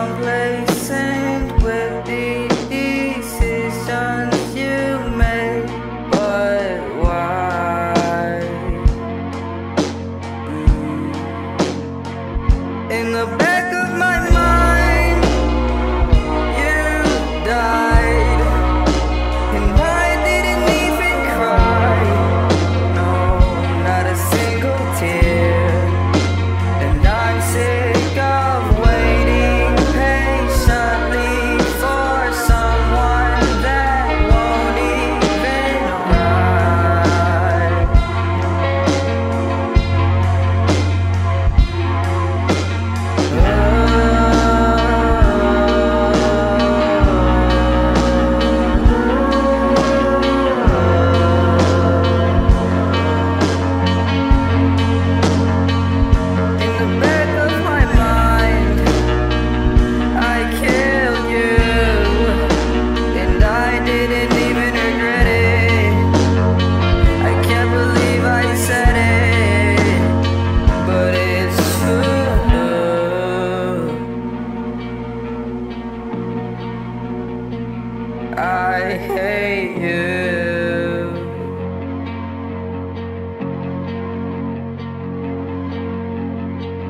In with the decisions you but why? Mm. In the You.